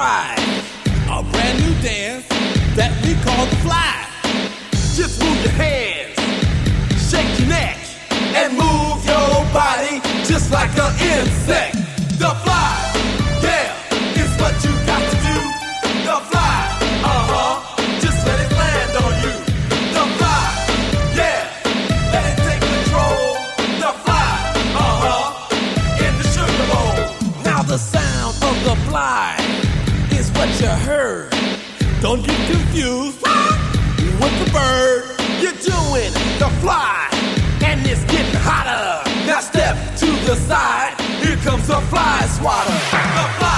A brand new dance that we call the fly. Don't get confused with the bird. You're doing the fly, and it's getting hotter. Now step to the side. Here comes the fly swatter. The fly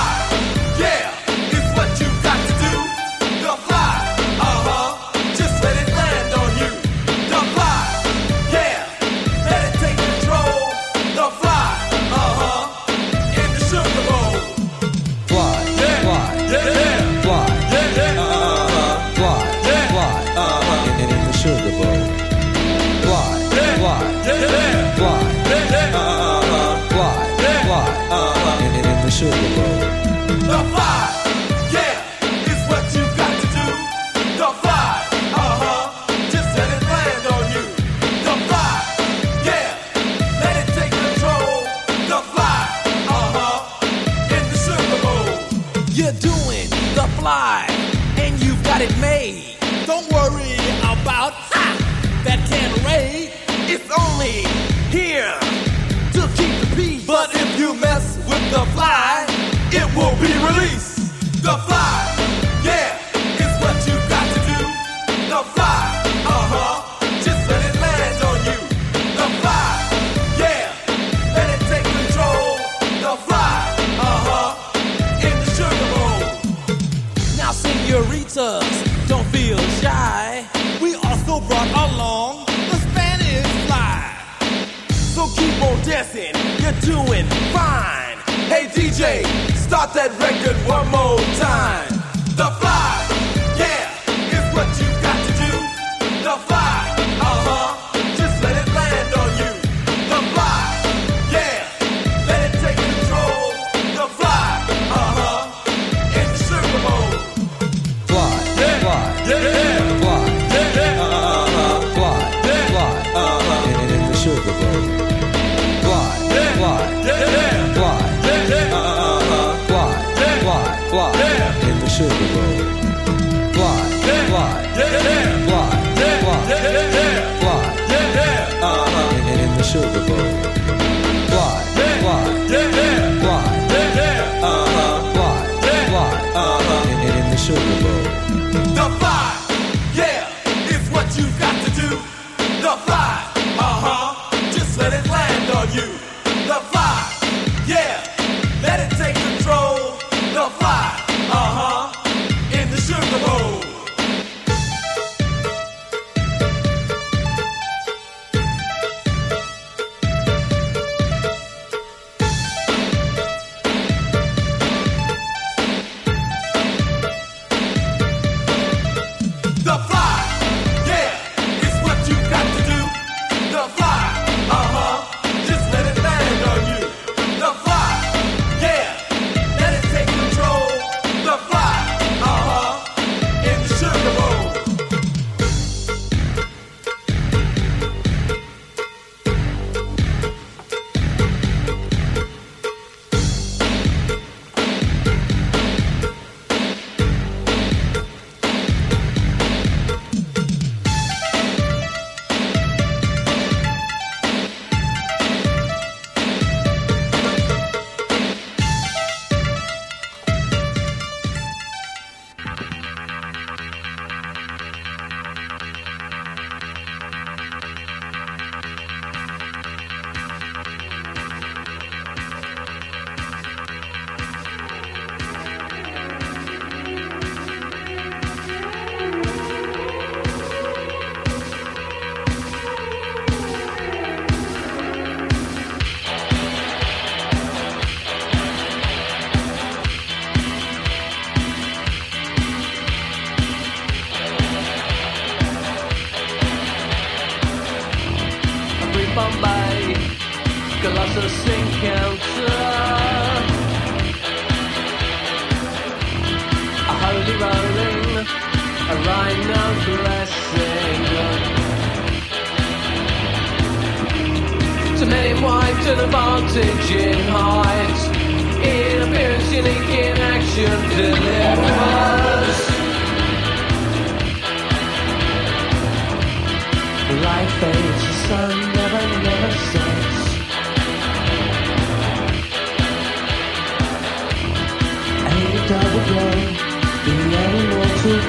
day.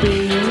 Immortal